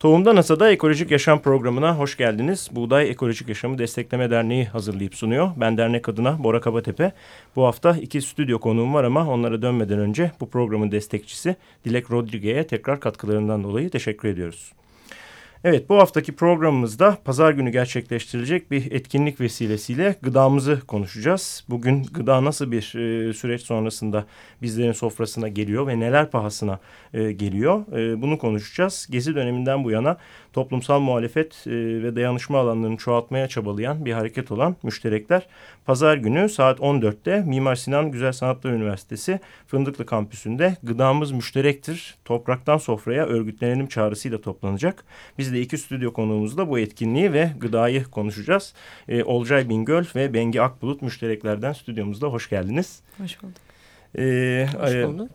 Tohumda NASA'da Ekolojik Yaşam Programı'na hoş geldiniz. Buğday Ekolojik Yaşamı Destekleme Derneği hazırlayıp sunuyor. Ben dernek adına Bora Kabatepe. Bu hafta iki stüdyo konuğum var ama onlara dönmeden önce bu programın destekçisi Dilek Rodriguez'e tekrar katkılarından dolayı teşekkür ediyoruz. Evet bu haftaki programımızda pazar günü gerçekleştirilecek bir etkinlik vesilesiyle gıdamızı konuşacağız. Bugün gıda nasıl bir e, süreç sonrasında bizlerin sofrasına geliyor ve neler pahasına e, geliyor e, bunu konuşacağız. Gezi döneminden bu yana toplumsal muhalefet e, ve dayanışma alanlarını çoğaltmaya çabalayan bir hareket olan müşterekler pazar günü saat 14'te Mimar Sinan Güzel Sanatlar Üniversitesi Fındıklı Kampüsü'nde gıdamız müşterektir topraktan sofraya örgütlenelim çağrısıyla toplanacak. Biz de iki stüdyo konuğumuzda bu etkinliği ve gıdayı konuşacağız. E, Olcay Bingöl ve Bengi Akbulut müştereklerden stüdyomuzda hoş geldiniz. Hoş bulduk. E, hoş bulduk.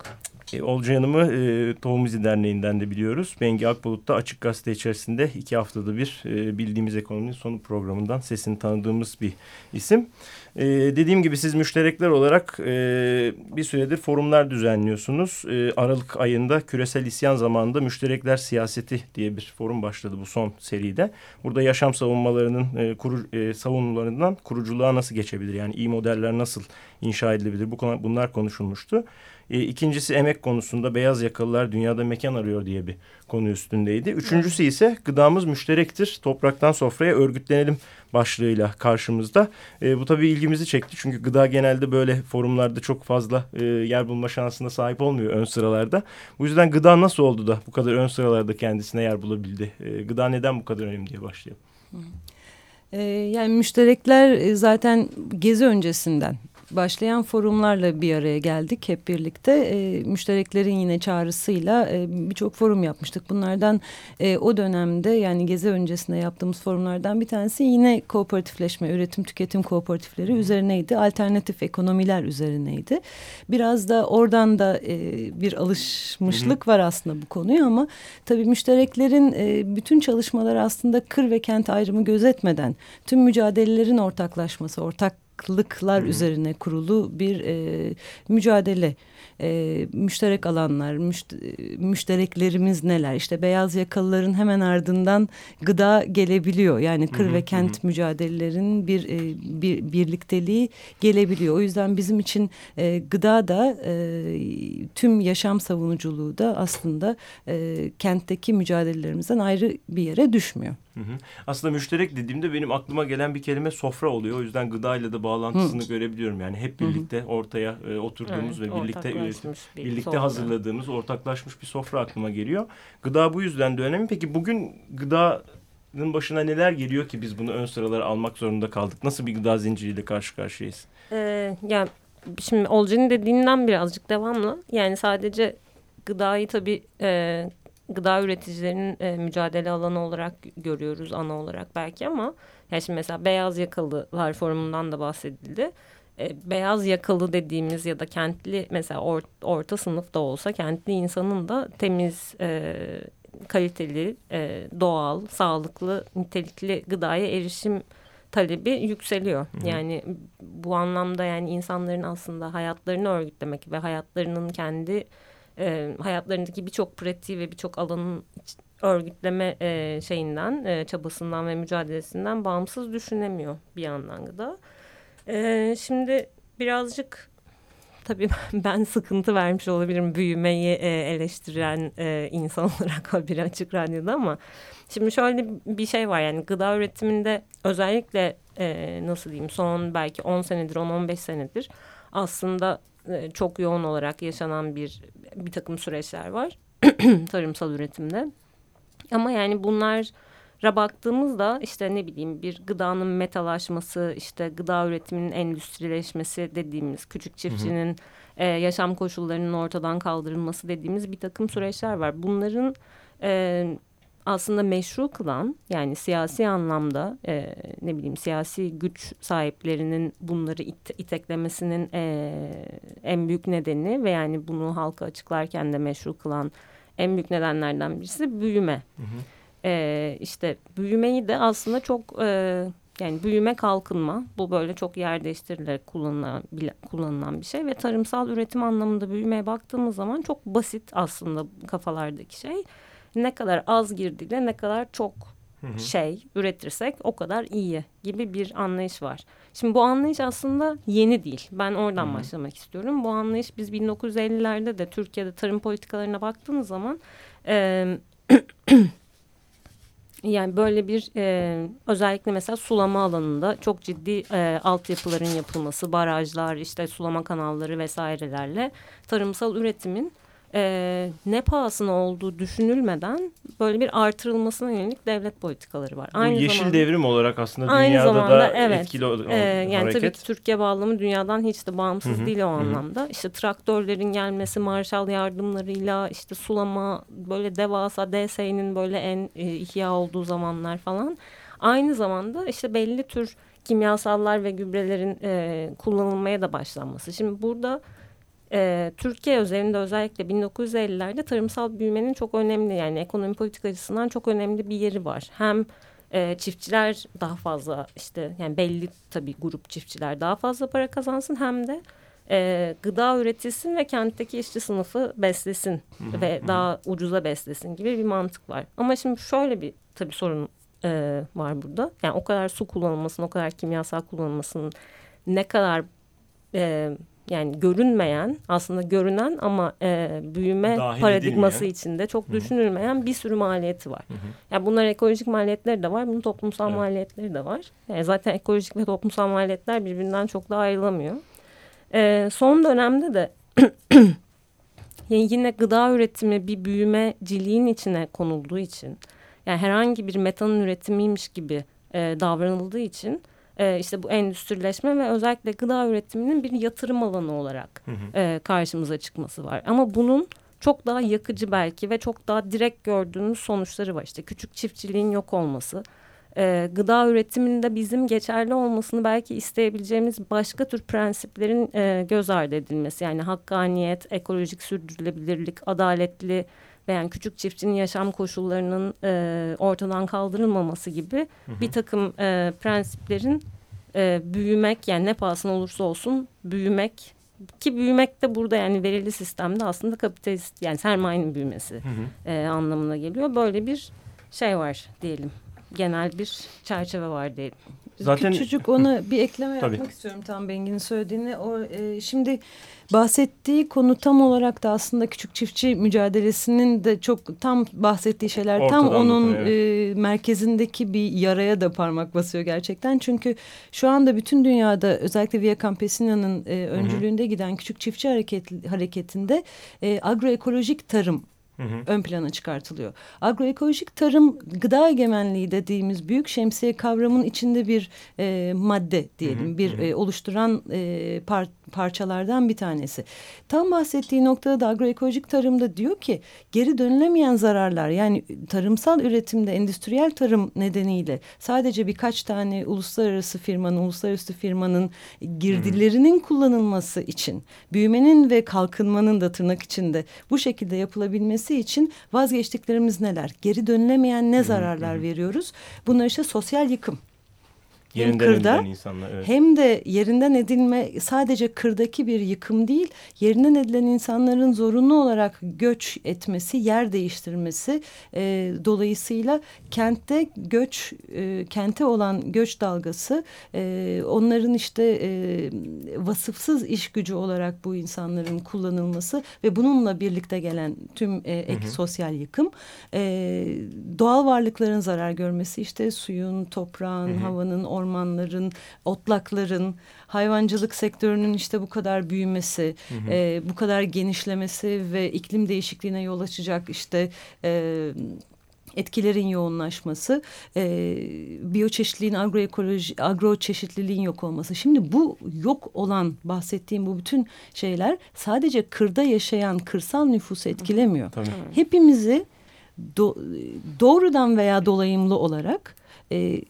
E, Olcay Hanım'ı e, Tohum İzi Derneği'nden de biliyoruz. Bengi Akbulut da Açık Gazete içerisinde iki haftada bir e, bildiğimiz ekonominin sonu programından sesini tanıdığımız bir isim. E, dediğim gibi siz müşterekler olarak e, bir süredir forumlar düzenliyorsunuz. E, Aralık ayında küresel isyan zamanında müşterekler siyaseti diye bir forum başladı bu son seride. Burada yaşam savunmalarının e, kuru, e, savunularından kuruculuğa nasıl geçebilir? Yani iyi modeller nasıl inşa edilebilir? Bu konu, bunlar konuşulmuştu. E, ikincisi emek konusunda beyaz yakalılar dünyada mekan arıyor diye bir konu üstündeydi. Üçüncüsü ise gıdamız müşterektir. Topraktan sofraya örgütlenelim başlığıyla karşımızda. E, bu tabii ilgimizi çekti. Çünkü gıda genelde böyle forumlarda çok fazla e, yer bulma şansına sahip olmuyor ön sıralarda. Bu yüzden gıda nasıl oldu da bu kadar ön sıralarda kendisine yer bulabildi? E, gıda neden bu kadar önemli diye başlayalım. E, yani müşterekler e, zaten gezi öncesinden başlayan forumlarla bir araya geldik hep birlikte. E, müştereklerin yine çağrısıyla e, birçok forum yapmıştık. Bunlardan e, o dönemde yani gezi öncesinde yaptığımız forumlardan bir tanesi yine kooperatifleşme, üretim tüketim kooperatifleri üzerineydi. Alternatif ekonomiler üzerineydi. Biraz da oradan da e, bir alışmışlık var aslında bu konuya ama tabii müştereklerin e, bütün çalışmaları aslında kır ve kent ayrımı gözetmeden tüm mücadelelerin ortaklaşması, ortak farklılıklar üzerine kurulu bir e, mücadele e, müşterek alanlar, müşt müştereklerimiz neler? İşte beyaz yakalıların hemen ardından gıda gelebiliyor. Yani kır hı hı, ve kent hı. mücadelelerin bir, e, bir birlikteliği gelebiliyor. O yüzden bizim için e, gıda da e, tüm yaşam savunuculuğu da aslında e, kentteki mücadelelerimizden ayrı bir yere düşmüyor. Hı hı. Aslında müşterek dediğimde benim aklıma gelen bir kelime sofra oluyor. O yüzden gıdayla da bağlantısını hı. görebiliyorum. Yani hep birlikte hı hı. ortaya e, oturduğumuz evet, ve birlikte üretim, birlikte sofra. hazırladığımız, ortaklaşmış bir sofra aklıma geliyor. Gıda bu yüzden de önemli. Peki bugün gıdanın başına neler geliyor ki biz bunu ön sıralara almak zorunda kaldık? Nasıl bir gıda zinciriyle karşı karşıyayız? Ee, yani şimdi Olcan'ın dediğinden birazcık devamlı. Yani sadece gıdayı tabii e, gıda üreticilerinin e, mücadele alanı olarak görüyoruz ana olarak belki ama yani şimdi mesela beyaz yakalılar forumundan da bahsedildi. E, beyaz yakalı dediğimiz ya da kentli mesela or, orta sınıf da olsa kentli insanın da temiz e, kaliteli e, doğal sağlıklı nitelikli gıdaya erişim talebi yükseliyor. Hı hı. Yani bu anlamda yani insanların aslında hayatlarını örgütlemek ve hayatlarının kendi e, hayatlarındaki birçok pratiği ve birçok alanın örgütleme e, şeyinden, e, çabasından ve mücadelesinden bağımsız düşünemiyor bir yandan da. E, şimdi birazcık tabii ben sıkıntı vermiş olabilirim büyümeyi e, eleştiren e, insan olarak bir açık radyoda ama şimdi şöyle bir şey var yani gıda üretiminde özellikle e, nasıl diyeyim son belki 10 senedir 10-15 senedir aslında e, çok yoğun olarak yaşanan bir bir takım süreçler var tarımsal üretimde. Ama yani bunlara baktığımızda işte ne bileyim bir gıdanın metalaşması, işte gıda üretiminin endüstrileşmesi dediğimiz küçük çiftçinin hı hı. E, yaşam koşullarının ortadan kaldırılması dediğimiz bir takım süreçler var. Bunların e, aslında meşru kılan yani siyasi anlamda e, ne bileyim siyasi güç sahiplerinin bunları it iteklemesinin e, en büyük nedeni ve yani bunu halka açıklarken de meşru kılan en büyük nedenlerden birisi büyüme. Hı hı. E, işte büyümeyi de aslında çok e, yani büyüme kalkınma bu böyle çok yer değiştirilerek kullanılan, kullanılan bir şey ve tarımsal üretim anlamında büyümeye baktığımız zaman çok basit aslında kafalardaki şey ne kadar az girdiyle ne kadar çok şey üretirsek o kadar iyi gibi bir anlayış var. Şimdi bu anlayış aslında yeni değil. Ben oradan Hı-hı. başlamak istiyorum. Bu anlayış biz 1950'lerde de Türkiye'de tarım politikalarına baktığınız zaman e, yani böyle bir e, özellikle mesela sulama alanında çok ciddi e, altyapıların yapılması, barajlar, işte sulama kanalları vesairelerle tarımsal üretimin e, ne pahasına olduğu düşünülmeden böyle bir artırılmasına yönelik devlet politikaları var. Bu aynı yeşil zamanda, devrim olarak aslında aynı dünyada zamanda, da evet, etkili o, e, Yani hareket. tabii ki Türkiye bağlamı dünyadan hiç de bağımsız Hı -hı. değil o Hı -hı. anlamda. İşte traktörlerin gelmesi, Marshall yardımlarıyla işte sulama böyle devasa DSE'nin böyle en e, ihya olduğu zamanlar falan. Aynı zamanda işte belli tür kimyasallar ve gübrelerin e, kullanılmaya da başlanması. Şimdi burada e, Türkiye özelinde özellikle 1950'lerde tarımsal büyümenin çok önemli yani ekonomi politik açısından çok önemli bir yeri var. Hem e, çiftçiler daha fazla işte yani belli tabii grup çiftçiler daha fazla para kazansın hem de e, gıda üretilsin ve kentteki işçi sınıfı beslesin ve daha ucuza beslesin gibi bir mantık var. Ama şimdi şöyle bir tabii sorun e, var burada. Yani o kadar su kullanılmasının, o kadar kimyasal kullanılmasının ne kadar e, yani görünmeyen aslında görünen ama e, büyüme Dahil paradigması edilmeyen. içinde çok Hı -hı. düşünülmeyen bir sürü maliyeti var. Hı -hı. Yani bunlar ekolojik maliyetleri de var, bunun toplumsal evet. maliyetleri de var. Yani zaten ekolojik ve toplumsal maliyetler birbirinden çok da ayrılamıyor. E, son dönemde de yani yine gıda üretimi bir büyümeciliğin içine konulduğu için yani herhangi bir metanın üretimiymiş gibi e, davranıldığı için e, işte bu endüstrileşme ve özellikle gıda üretiminin bir yatırım alanı olarak hı hı. E, karşımıza çıkması var. Ama bunun çok daha yakıcı belki ve çok daha direkt gördüğümüz sonuçları var. İşte küçük çiftçiliğin yok olması, e, gıda üretiminde bizim geçerli olmasını belki isteyebileceğimiz başka tür prensiplerin e, göz ardı edilmesi. Yani hakkaniyet, ekolojik sürdürülebilirlik, adaletli ve yani küçük çiftçinin yaşam koşullarının e, ortadan kaldırılmaması gibi hı hı. bir takım e, prensiplerin e, büyümek yani ne pahasına olursa olsun büyümek ki büyümek de burada yani verili sistemde aslında kapitalist yani sermayenin büyümesi hı hı. E, anlamına geliyor. Böyle bir şey var diyelim. Genel bir çerçeve var diyelim. Zaten küçücük ona bir ekleme yapmak istiyorum tam Bengi'nin söylediğini. O e, şimdi bahsettiği konu tam olarak da aslında küçük çiftçi mücadelesinin de çok tam bahsettiği şeyler Ortadan tam onun e, merkezindeki bir yaraya da parmak basıyor gerçekten. Çünkü şu anda bütün dünyada özellikle Via Campesina'nın e, öncülüğünde Hı -hı. giden küçük çiftçi hareket, hareketinde e, agroekolojik tarım hı hı. ön plana çıkartılıyor. Agroekolojik tarım gıda egemenliği dediğimiz büyük şemsiye kavramın içinde bir e, madde diyelim. Hı hı. Bir e, oluşturan e, par parçalardan bir tanesi. Tam bahsettiği noktada da agroekolojik tarımda diyor ki geri dönülemeyen zararlar yani tarımsal üretimde endüstriyel tarım nedeniyle sadece birkaç tane uluslararası firmanın, uluslararası firmanın girdilerinin hmm. kullanılması için büyümenin ve kalkınmanın da tırnak içinde bu şekilde yapılabilmesi için vazgeçtiklerimiz neler? Geri dönülemeyen ne zararlar hmm. veriyoruz? Bunlar işte sosyal yıkım Yerinden kırda insanlar, evet. hem de yerinden edilme sadece kırdaki bir yıkım değil yerinden edilen insanların zorunlu olarak göç etmesi yer değiştirmesi e, dolayısıyla kentte göç e, kente olan göç dalgası e, onların işte e, vasıfsız iş gücü olarak bu insanların kullanılması ve bununla birlikte gelen tüm e, ek hı hı. sosyal yıkım e, doğal varlıkların zarar görmesi işte suyun toprağın hı hı. havanın ormanların, otlakların, hayvancılık sektörünün işte bu kadar büyümesi, hı hı. E, bu kadar genişlemesi ve iklim değişikliğine yol açacak işte... E, etkilerin yoğunlaşması, e, biyoçeşitliliğin, agroekoloji, agroçeşitliliğin yok olması. Şimdi bu yok olan bahsettiğim bu bütün şeyler sadece kırda yaşayan kırsal nüfusu etkilemiyor. Tabii. Hepimizi do, doğrudan veya dolayımlı olarak e,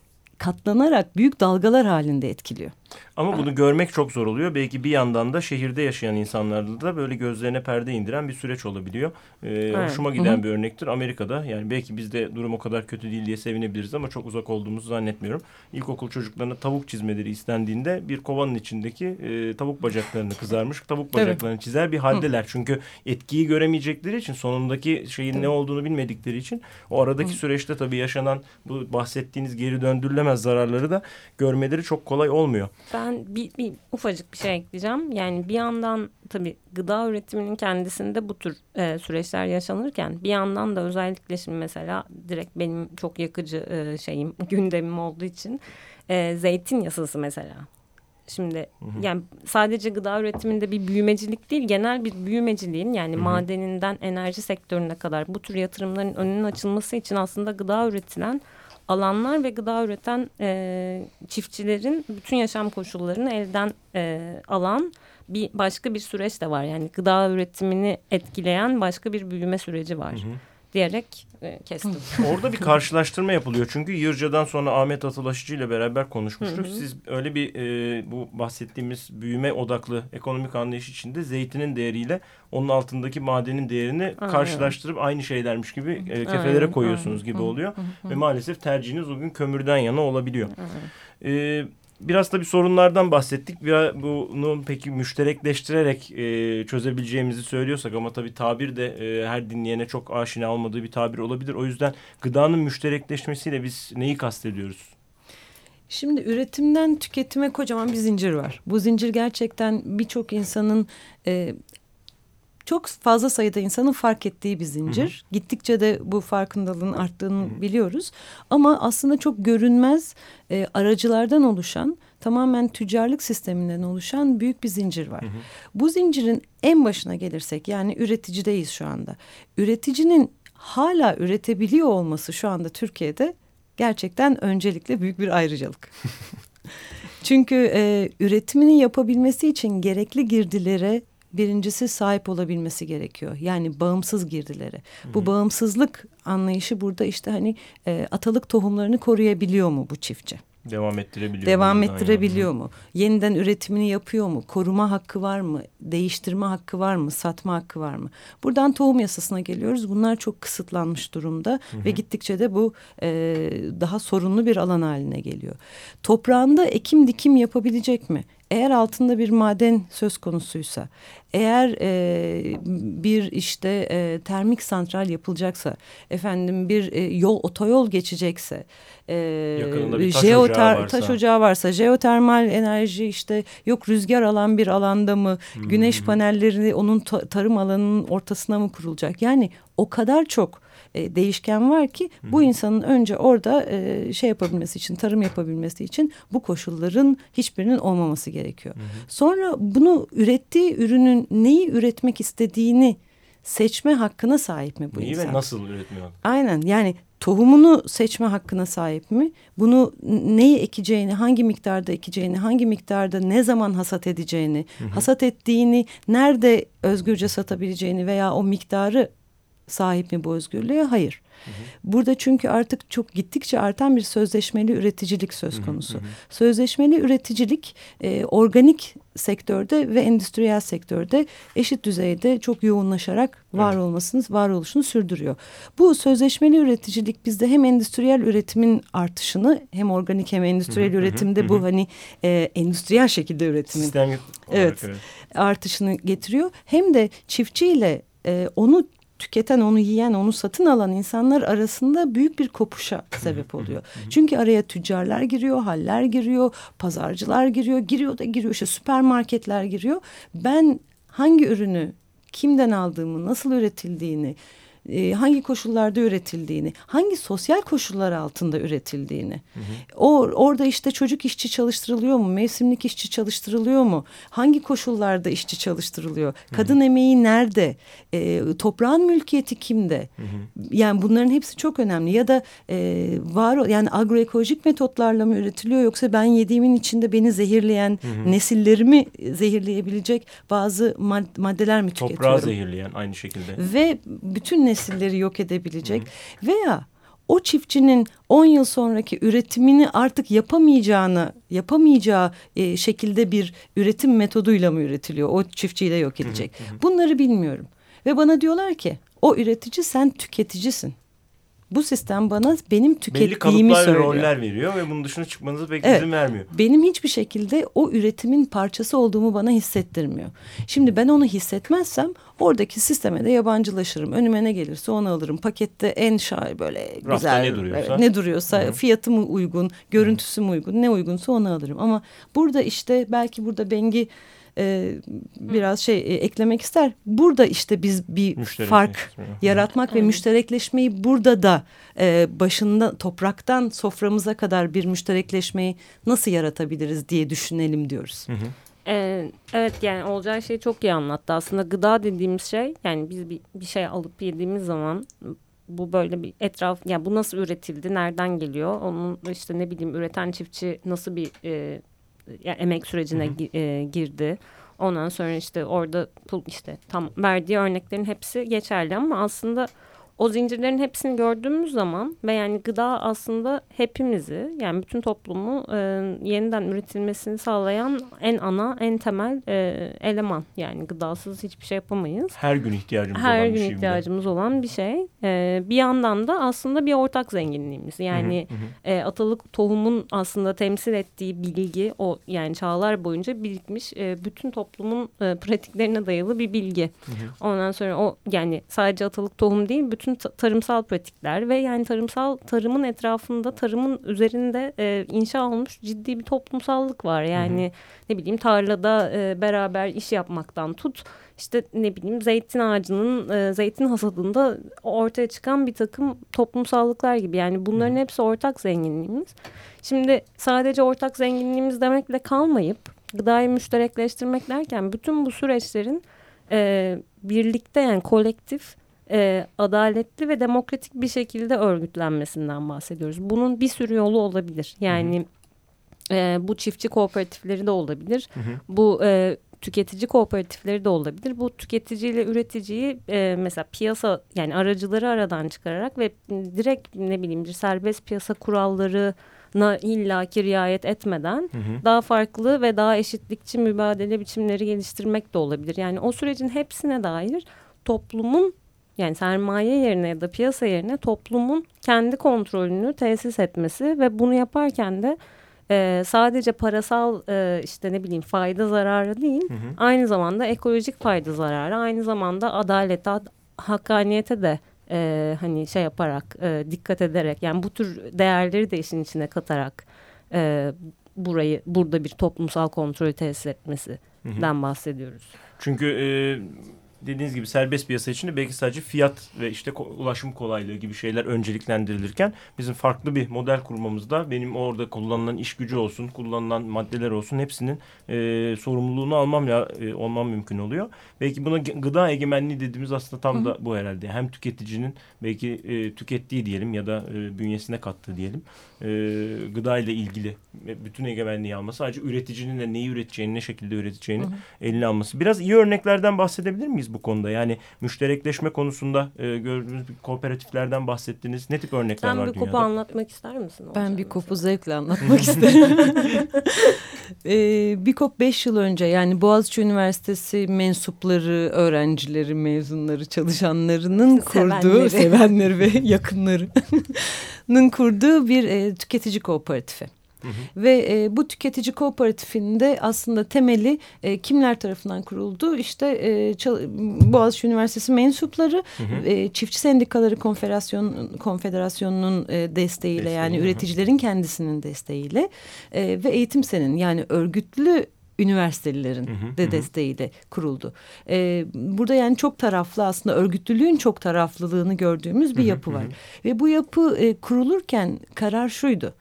katlanarak büyük dalgalar halinde etkiliyor. Ama bunu görmek çok zor oluyor. Belki bir yandan da şehirde yaşayan insanlarda da böyle gözlerine perde indiren bir süreç olabiliyor. Ee, evet. Hoşuma giden Hı -hı. bir örnektir. Amerika'da yani belki bizde durum o kadar kötü değil diye sevinebiliriz ama çok uzak olduğumuzu zannetmiyorum. İlkokul çocuklarına tavuk çizmeleri istendiğinde bir kovanın içindeki e, tavuk bacaklarını kızarmış tavuk bacaklarını evet. çizer bir haldeler. Hı. Çünkü etkiyi göremeyecekleri için sonundaki şeyin Hı. ne olduğunu bilmedikleri için o aradaki Hı. süreçte tabii yaşanan bu bahsettiğiniz geri döndürülemez zararları da görmeleri çok kolay olmuyor. Ben bir, bir ufacık bir şey ekleyeceğim. Yani bir yandan tabii gıda üretiminin kendisinde bu tür e, süreçler yaşanırken bir yandan da özellikle şimdi mesela direkt benim çok yakıcı e, şeyim gündemim olduğu için e, zeytin yasası mesela. Şimdi hı hı. yani sadece gıda üretiminde bir büyümecilik değil genel bir büyümeciliğin yani hı hı. madeninden enerji sektörüne kadar bu tür yatırımların önünün açılması için aslında gıda üretilen alanlar ve gıda üreten e, çiftçilerin bütün yaşam koşullarını elden e, alan bir başka bir süreç de var. Yani gıda üretimini etkileyen başka bir büyüme süreci var. Hı hı diyerek e, kestim. Orada bir karşılaştırma yapılıyor. Çünkü Yırca'dan sonra Ahmet Atılaşıcı ile beraber konuşmuştuk. Siz öyle bir e, bu bahsettiğimiz büyüme odaklı ekonomik anlayış içinde zeytinin değeriyle onun altındaki madenin değerini Aynen. karşılaştırıp aynı şeylermiş gibi e, kefelere Aynen. koyuyorsunuz Aynen. gibi oluyor. Ve maalesef tercihiniz o gün kömürden yana olabiliyor. Aynen. Biraz da bir sorunlardan bahsettik. Biraz bunu peki müşterekleştirerek e, çözebileceğimizi söylüyorsak ama tabii tabir de e, her dinleyene çok aşina olmadığı bir tabir olabilir. O yüzden gıdanın müşterekleşmesiyle biz neyi kastediyoruz? Şimdi üretimden tüketime kocaman bir zincir var. Bu zincir gerçekten birçok insanın e, çok fazla sayıda insanın fark ettiği bir zincir. Hı hı. Gittikçe de bu farkındalığın arttığını hı hı. biliyoruz. Ama aslında çok görünmez e, aracılardan oluşan tamamen tüccarlık sisteminden oluşan büyük bir zincir var. Hı hı. Bu zincirin en başına gelirsek yani üreticideyiz şu anda. Üreticinin hala üretebiliyor olması şu anda Türkiye'de gerçekten öncelikle büyük bir ayrıcalık. Çünkü e, üretimini yapabilmesi için gerekli girdilere birincisi sahip olabilmesi gerekiyor. Yani bağımsız girdileri. Hı-hı. Bu bağımsızlık anlayışı burada işte hani e, atalık tohumlarını koruyabiliyor mu bu çiftçi? Devam ettirebiliyor Devam mu? ettirebiliyor mu? Yeniden üretimini yapıyor mu? Koruma hakkı var mı? Değiştirme hakkı var mı? Satma hakkı var mı? Buradan tohum yasasına geliyoruz. Bunlar çok kısıtlanmış durumda hı hı. ve gittikçe de bu e, daha sorunlu bir alan haline geliyor. Toprağında ekim dikim yapabilecek mi? Eğer altında bir maden söz konusuysa, eğer e, bir işte e, termik santral yapılacaksa, efendim bir e, yol otoyol geçecekse, e, bir taş, jeoter, ocağı varsa. taş ocağı varsa, jeotermal enerji işte yok rüzgar alan bir alanda mı, hmm. güneş panelleri onun tarım alanının ortasına mı kurulacak? Yani o kadar çok e, değişken var ki Hı. bu insanın önce orada e, şey yapabilmesi için tarım yapabilmesi için bu koşulların hiçbirinin olmaması gerekiyor. Hı. Sonra bunu ürettiği ürünün neyi üretmek istediğini seçme hakkına sahip mi bu Neyi insan? ve nasıl üretmiyor? Aynen yani tohumunu seçme hakkına sahip mi? Bunu neyi ekeceğini, hangi miktarda ekeceğini, hangi miktarda ne zaman hasat edeceğini, hı hı. hasat ettiğini nerede özgürce satabileceğini veya o miktarı sahip mi bu özgürlüğe? Hayır. Hı hı. Burada çünkü artık çok gittikçe artan bir sözleşmeli üreticilik söz konusu. Hı hı. Sözleşmeli üreticilik e, organik sektörde ve endüstriyel sektörde eşit düzeyde çok yoğunlaşarak var evet. olmasını, varoluşunu sürdürüyor. Bu sözleşmeli üreticilik bizde hem endüstriyel üretimin artışını hem organik hem endüstriyel hı hı. üretimde hı. bu hani e, endüstriyel şekilde üretimin Sistem evet, evet artışını getiriyor. Hem de çiftçiyle e, onu tüketen, onu yiyen, onu satın alan insanlar arasında büyük bir kopuşa sebep oluyor. Çünkü araya tüccarlar giriyor, haller giriyor, pazarcılar giriyor, giriyor da giriyor, işte süpermarketler giriyor. Ben hangi ürünü kimden aldığımı, nasıl üretildiğini, e, hangi koşullarda üretildiğini, hangi sosyal koşullar altında üretildiğini. Hı hı. O orada işte çocuk işçi çalıştırılıyor mu, mevsimlik işçi çalıştırılıyor mu, hangi koşullarda işçi çalıştırılıyor, hı hı. kadın emeği nerede, e, toprağın mülkiyeti kimde? Hı hı. Yani bunların hepsi çok önemli. Ya da e, var yani agroekolojik metotlarla mı üretiliyor yoksa ben yediğimin içinde beni zehirleyen, hı hı. nesillerimi zehirleyebilecek bazı mad maddeler mi tüketiyorum? Toprağı zehirleyen aynı şekilde. Ve bütün nesilleri yok edebilecek Hı. veya o çiftçinin 10 yıl sonraki üretimini artık yapamayacağını, yapamayacağı e, şekilde bir üretim metoduyla mı üretiliyor? O çiftçiyi de yok edecek. Bunları bilmiyorum. Ve bana diyorlar ki o üretici sen tüketicisin. Bu sistem bana benim tükettiğimi Belli söylüyor. roller veriyor ve bunun dışına çıkmanızı pek evet, izin vermiyor. Benim hiçbir şekilde o üretimin parçası olduğumu bana hissettirmiyor. Şimdi ben onu hissetmezsem oradaki sisteme de yabancılaşırım. Önüme ne gelirse onu alırım. Pakette en şair böyle Rafta güzel ne duruyorsa, evet, ne duruyorsa Hı fiyatı mı uygun, görüntüsü mü uygun, ne uygunsa onu alırım. Ama burada işte belki burada Bengi e, biraz şey e, eklemek ister. Burada işte biz bir fark yaratmak ve müşterekleşmeyi burada da e, başında topraktan soframıza kadar bir müşterekleşmeyi nasıl yaratabiliriz diye düşünelim diyoruz. Hı hı. Ee, evet yani olacağı şeyi çok iyi anlattı. Aslında gıda dediğimiz şey yani biz bir, bir şey alıp yediğimiz zaman bu böyle bir etraf yani bu nasıl üretildi nereden geliyor onun işte ne bileyim üreten çiftçi nasıl bir e, yani emek sürecine hı hı. E, girdi. Ondan sonra işte orada işte tam verdiği örneklerin hepsi geçerli ama aslında o zincirlerin hepsini gördüğümüz zaman ve yani gıda aslında hepimizi yani bütün toplumu e, yeniden üretilmesini sağlayan en ana en temel e, eleman yani gıdasız hiçbir şey yapamayız. Her gün ihtiyacımız Her olan gün bir şey. ihtiyacımız bile. olan bir şey. E, bir yandan da aslında bir ortak zenginliğimiz yani hı hı. E, atalık tohumun aslında temsil ettiği bilgi o yani çağlar boyunca birikmiş e, bütün toplumun e, pratiklerine dayalı bir bilgi. Hı hı. Ondan sonra o yani sadece atalık tohum değil bütün bütün tarımsal pratikler ve yani tarımsal tarımın etrafında tarımın üzerinde e, inşa olmuş ciddi bir toplumsallık var. Yani hı hı. ne bileyim tarlada e, beraber iş yapmaktan tut işte ne bileyim zeytin ağacının e, zeytin hasadında ortaya çıkan bir takım toplumsallıklar gibi. Yani bunların hı hı. hepsi ortak zenginliğimiz. Şimdi sadece ortak zenginliğimiz demekle kalmayıp gıdayı müşterekleştirmek derken bütün bu süreçlerin e, birlikte yani kolektif e, adaletli ve demokratik bir şekilde örgütlenmesinden bahsediyoruz. Bunun bir sürü yolu olabilir. Yani e, bu çiftçi kooperatifleri de olabilir. Hı hı. Bu e, tüketici kooperatifleri de olabilir. Bu tüketici ile üreticiyi e, mesela piyasa yani aracıları aradan çıkararak ve direkt ne bileyim serbest piyasa kuralları na illaki riayet etmeden hı hı. daha farklı ve daha eşitlikçi mübadele biçimleri geliştirmek de olabilir. Yani o sürecin hepsine dair toplumun yani sermaye yerine ya da piyasa yerine toplumun kendi kontrolünü tesis etmesi ve bunu yaparken de e, sadece parasal e, işte ne bileyim fayda zararı değil hı hı. aynı zamanda ekolojik fayda zararı aynı zamanda adalete hakkaniyete de e, hani şey yaparak e, dikkat ederek yani bu tür değerleri de işin içine katarak e, burayı burada bir toplumsal kontrolü tesis etmesinden bahsediyoruz. Çünkü e, dediğiniz gibi serbest piyasa içinde belki sadece fiyat ve işte ulaşım kolaylığı gibi şeyler önceliklendirilirken bizim farklı bir model kurmamızda benim orada kullanılan iş gücü olsun, kullanılan maddeler olsun hepsinin e, sorumluluğunu almam ya e, olmam mümkün oluyor. Belki buna gıda egemenliği dediğimiz aslında tam Hı -hı. da bu herhalde. Hem tüketicinin belki e, tükettiği diyelim ya da e, bünyesine kattığı diyelim e, gıda ile ilgili bütün egemenliği alması sadece üreticinin de neyi üreteceğini ne şekilde üreteceğini Hı -hı. eline alması. Biraz iyi örneklerden bahsedebilir miyiz bu konuda? Yani müşterekleşme konusunda e, gördüğünüz kooperatiflerden bahsettiniz. Ne tip örnekler Sen var dünyada? Sen bir kopu anlatmak ister misin? Ben bir kopu zevkle anlatmak isterim. e, bir kop beş yıl önce yani Boğaziçi Üniversitesi mensupları, öğrencileri, mezunları, çalışanlarının sevenleri. kurduğu sevenleri ve yakınlarının kurduğu bir e, tüketici kooperatifi. Hı hı. Ve e, bu tüketici kooperatifinde aslında temeli e, kimler tarafından kuruldu? İşte e, Boğaziçi Üniversitesi mensupları, hı hı. E, Çiftçi Sendikaları Konfederasyon, Konfederasyonu'nun e, desteğiyle Desteği, yani hı hı. üreticilerin kendisinin desteğiyle e, ve Eğitim Sen'in yani örgütlü üniversitelilerin hı hı, de hı. desteğiyle kuruldu. Ee, burada yani çok taraflı aslında örgütlülüğün çok taraflılığını gördüğümüz bir hı hı, yapı var. Hı. Ve bu yapı e, kurulurken karar şuydu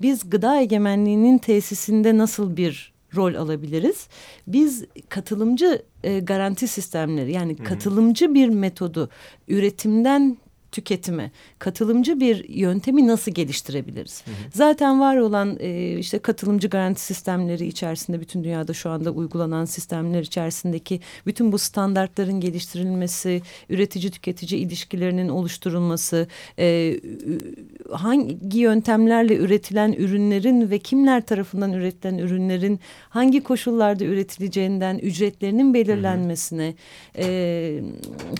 biz gıda egemenliğinin tesisinde nasıl bir rol alabiliriz? Biz katılımcı e, garanti sistemleri yani katılımcı bir metodu üretimden tüketime katılımcı bir yöntemi nasıl geliştirebiliriz? Hı hı. Zaten var olan e, işte katılımcı garanti sistemleri içerisinde bütün dünyada şu anda uygulanan sistemler içerisindeki bütün bu standartların geliştirilmesi, üretici tüketici ilişkilerinin oluşturulması, e, hangi yöntemlerle üretilen ürünlerin ve kimler tarafından üretilen ürünlerin hangi koşullarda üretileceğinden ücretlerinin belirlenmesine, hı hı. E,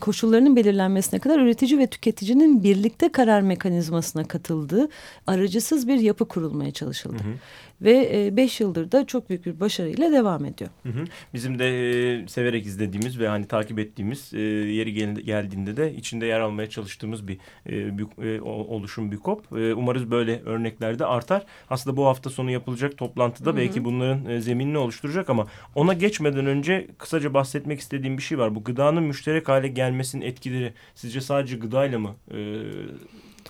koşullarının belirlenmesine kadar üretici ve tüketicinin birlikte karar mekanizmasına katıldığı aracısız bir yapı kurulmaya çalışıldı. Hı hı. Ve e, beş yıldır da çok büyük bir başarıyla devam ediyor. Hı hı. Bizim de e, severek izlediğimiz ve hani takip ettiğimiz e, yeri gel geldiğinde de içinde yer almaya çalıştığımız bir, e, bir e, oluşum bir kop. E, umarız böyle örneklerde artar. Aslında bu hafta sonu yapılacak toplantıda hı hı. belki bunların e, zeminini oluşturacak ama ona geçmeden önce kısaca bahsetmek istediğim bir şey var. Bu gıdanın müşterek hale gelmesinin etkileri sizce sadece gıdayla mı e,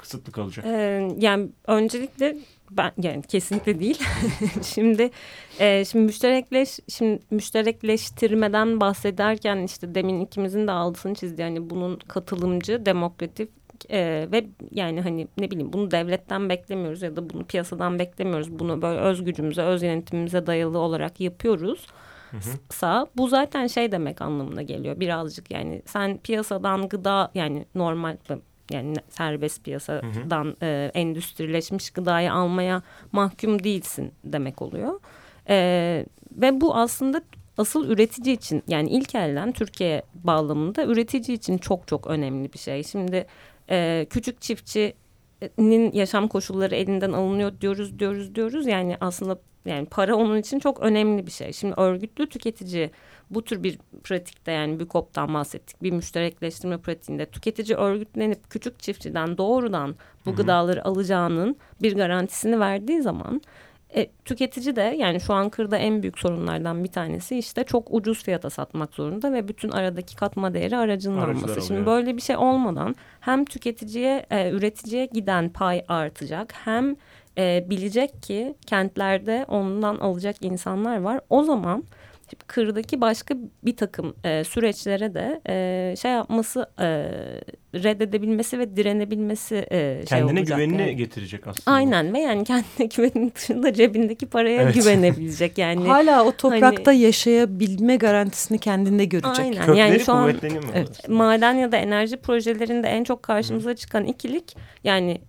kısıtlı kalacak? Ee, yani öncelikle ben yani kesinlikle değil. şimdi e, şimdi müşterekleş şimdi müşterekleştirmeden bahsederken işte demin ikimizin de altını çizdi yani bunun katılımcı, demokratik e, ve yani hani ne bileyim bunu devletten beklemiyoruz ya da bunu piyasadan beklemiyoruz. Bunu böyle öz gücümüze, öz yönetimimize dayalı olarak yapıyoruz. Sa bu zaten şey demek anlamına geliyor birazcık yani sen piyasadan gıda yani normal yani serbest piyasadan hı hı. E, endüstrileşmiş gıdayı almaya mahkum değilsin demek oluyor. E, ve bu aslında asıl üretici için yani ilk elden Türkiye bağlamında üretici için çok çok önemli bir şey. Şimdi e, küçük çiftçinin yaşam koşulları elinden alınıyor diyoruz diyoruz diyoruz yani aslında yani para onun için çok önemli bir şey. Şimdi örgütlü tüketici bu tür bir pratikte yani bir koptan bahsettik. Bir müşterekleştirme pratiğinde tüketici örgütlenip küçük çiftçiden doğrudan bu Hı -hı. gıdaları alacağının bir garantisini verdiği zaman e, tüketici de yani şu an kırda en büyük sorunlardan bir tanesi işte çok ucuz fiyata satmak zorunda ve bütün aradaki katma değeri aracının Aracılar olması. Şimdi böyle bir şey olmadan hem tüketiciye, e, üreticiye giden pay artacak hem e, bilecek ki kentlerde ondan alacak insanlar var. O zaman kırdaki başka bir takım e, süreçlere de e, şey yapması e, reddedebilmesi ve direnebilmesi e, şey kendine olacak. güvenini yani. getirecek aslında. Aynen ve yani kendine güvenin dışında cebindeki paraya evet. güvenebilecek yani. Hala o toprakta hani, yaşayabilme garantisini kendinde görecek. Aynen. Kökleri yani şu an evet. maden ya da enerji projelerinde en çok karşımıza Hı. çıkan ikilik yani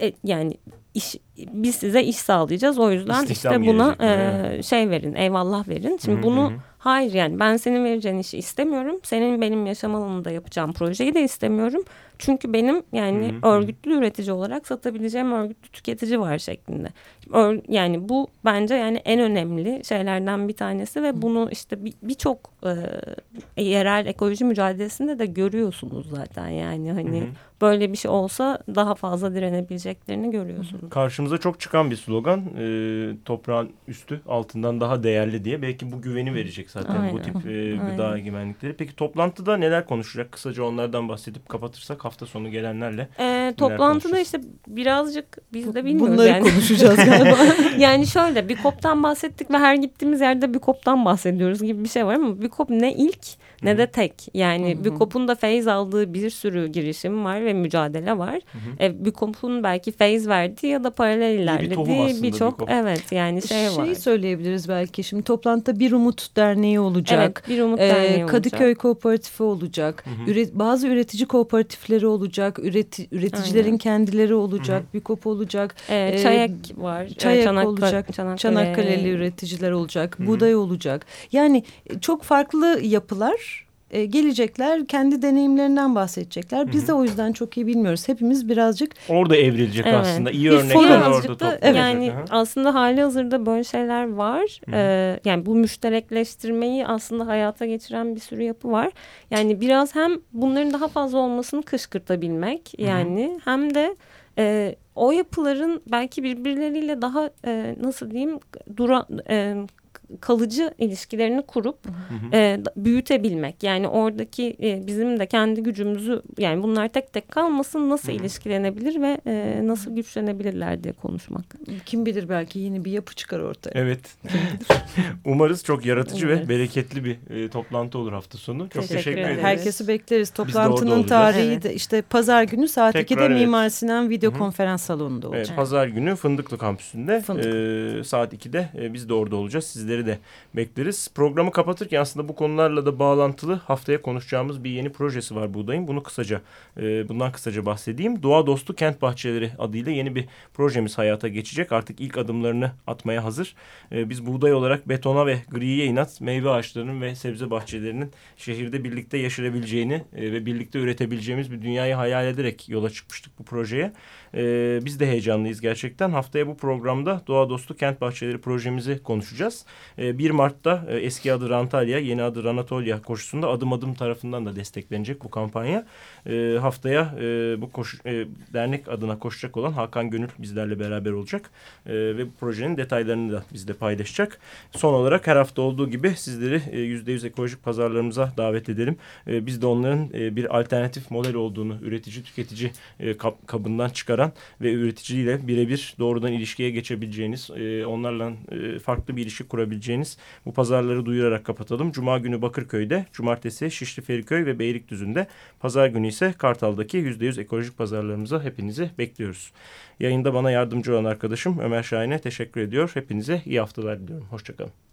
e, yani iş biz size iş sağlayacağız. O yüzden İstihdam işte buna e, şey verin, eyvallah verin. Şimdi hı hı. bunu hayır yani ben senin vereceğin işi istemiyorum. Senin benim yaşam alanında yapacağım projeyi de istemiyorum. Çünkü benim yani hı hı. örgütlü üretici olarak satabileceğim örgütlü tüketici var şeklinde. Ör, yani bu bence yani en önemli şeylerden bir tanesi ve bunu işte birçok bir e, yerel ekoloji mücadelesinde de görüyorsunuz zaten yani hani hı hı. böyle bir şey olsa daha fazla direnebileceklerini görüyorsunuz. Karşımıza çok çıkan bir slogan e, toprağın üstü altından daha değerli diye belki bu güveni verecek zaten Aynen. bu tip e, gıda egemenlikleri. Peki toplantıda neler konuşacak? Kısaca onlardan bahsedip kapatırsak hafta sonu gelenlerle. E, toplantıda işte birazcık biz de bilmiyoruz Bunları yani. konuşacağız galiba. yani şöyle bir koptan bahsettik ve her gittiğimiz yerde bir koptan bahsediyoruz gibi bir şey var ama bir kop ne ilk ne de tek. Yani Hı -hı. BÜKOP'un da feyz aldığı bir sürü girişim var ve mücadele var. Hı -hı. E, BÜKOP'un belki feyz verdiği ya da paralel ilerlediği birçok evet yani şey, şey var. Şey söyleyebiliriz belki şimdi toplantıda Bir Umut Derneği olacak. Evet Bir Umut ee, Derneği Kadıköy olacak. Kooperatifi olacak. Hı -hı. Üret, bazı üretici kooperatifleri olacak. Üreti, üreticilerin Aynen. kendileri olacak. Hı -hı. BÜKOP olacak. Ee, ee, Çayak var. Çayak Çanakkale, olacak. Çanakkale. Çanakkale'li üreticiler olacak. Hı -hı. Buğday olacak. Yani çok farklı yapılar e, gelecekler kendi deneyimlerinden bahsedecekler. Biz Hı -hı. de o yüzden çok iyi bilmiyoruz. Hepimiz birazcık orada evrilecek evet. aslında. İyi örnekler orada toplanacak. Evet. Yani Hı -hı. aslında hali hazırda böyle şeyler var. Ee, yani bu müşterekleştirmeyi aslında hayata geçiren bir sürü yapı var. Yani biraz hem bunların daha fazla olmasını kışkırtabilmek Hı -hı. yani hem de e, o yapıların belki birbirleriyle daha e, nasıl diyeyim dura, e, kalıcı ilişkilerini kurup hı hı. E, büyütebilmek. Yani oradaki e, bizim de kendi gücümüzü yani bunlar tek tek kalmasın nasıl hı hı. ilişkilenebilir ve e, nasıl güçlenebilirler diye konuşmak. Kim bilir belki yeni bir yapı çıkar ortaya. Evet. Umarız çok yaratıcı Umarız. ve bereketli bir e, toplantı olur hafta sonu. Çok teşekkür, teşekkür ederiz. Herkesi bekleriz. Toplantının tarihi evet. de işte pazar günü saat Tekrar 2'de evet. Mimar Sinan Video Hı -hı. Konferans Salonu'nda olacak. Evet, pazar günü Fındıklı Kampüsü'nde Fındık. e, saat 2'de e, biz de orada olacağız. Sizleri de bekleriz. Programı kapatırken aslında bu konularla da bağlantılı haftaya konuşacağımız bir yeni projesi var Buğday'ın. Bunu kısaca e, bundan kısaca bahsedeyim. Doğa Dostu Kent Bahçeleri adıyla yeni bir projemiz hayata geçecek. Artık ilk adımlarını atmaya hazır. E, biz Buğday olarak betona ve griye inat meyve ağaçlarının ve sebze bahçelerinin şehirde birlikte yaşayabileceğini e, ve birlikte üretebileceğimiz bir dünyayı hayal ederek yola çıkmıştık bu projeye. E, biz de heyecanlıyız gerçekten. Haftaya bu programda Doğa Dostu Kent Bahçeleri projemizi konuşacağız. E, 1 Mart'ta e, eski adı Rantalya, yeni adı Ranatolya koşusunda adım adım tarafından da desteklenecek bu kampanya. E, haftaya e, bu koşu, e, dernek adına koşacak olan Hakan Gönül bizlerle beraber olacak. E, ve bu projenin detaylarını da bizle paylaşacak. Son olarak her hafta olduğu gibi sizleri e, yüzde yüz ekolojik pazarlarımıza davet edelim. E, biz de onların e, bir alternatif model olduğunu üretici tüketici e, kabından çıkaran ve üreticiyle birebir doğrudan ilişkiye geçebileceğiniz, e, onlarla e, farklı bir ilişki kurabileceğiniz bu pazarları duyurarak kapatalım. Cuma günü Bakırköy'de, cumartesi Şişli Feriköy ve Beylikdüzü'nde, pazar günü ise Kartal'daki yüzde yüz ekolojik pazarlarımıza hepinizi bekliyoruz. Yayında bana yardımcı olan arkadaşım Ömer Şahin'e teşekkür ediyor. Hepinize iyi haftalar diliyorum. Hoşçakalın.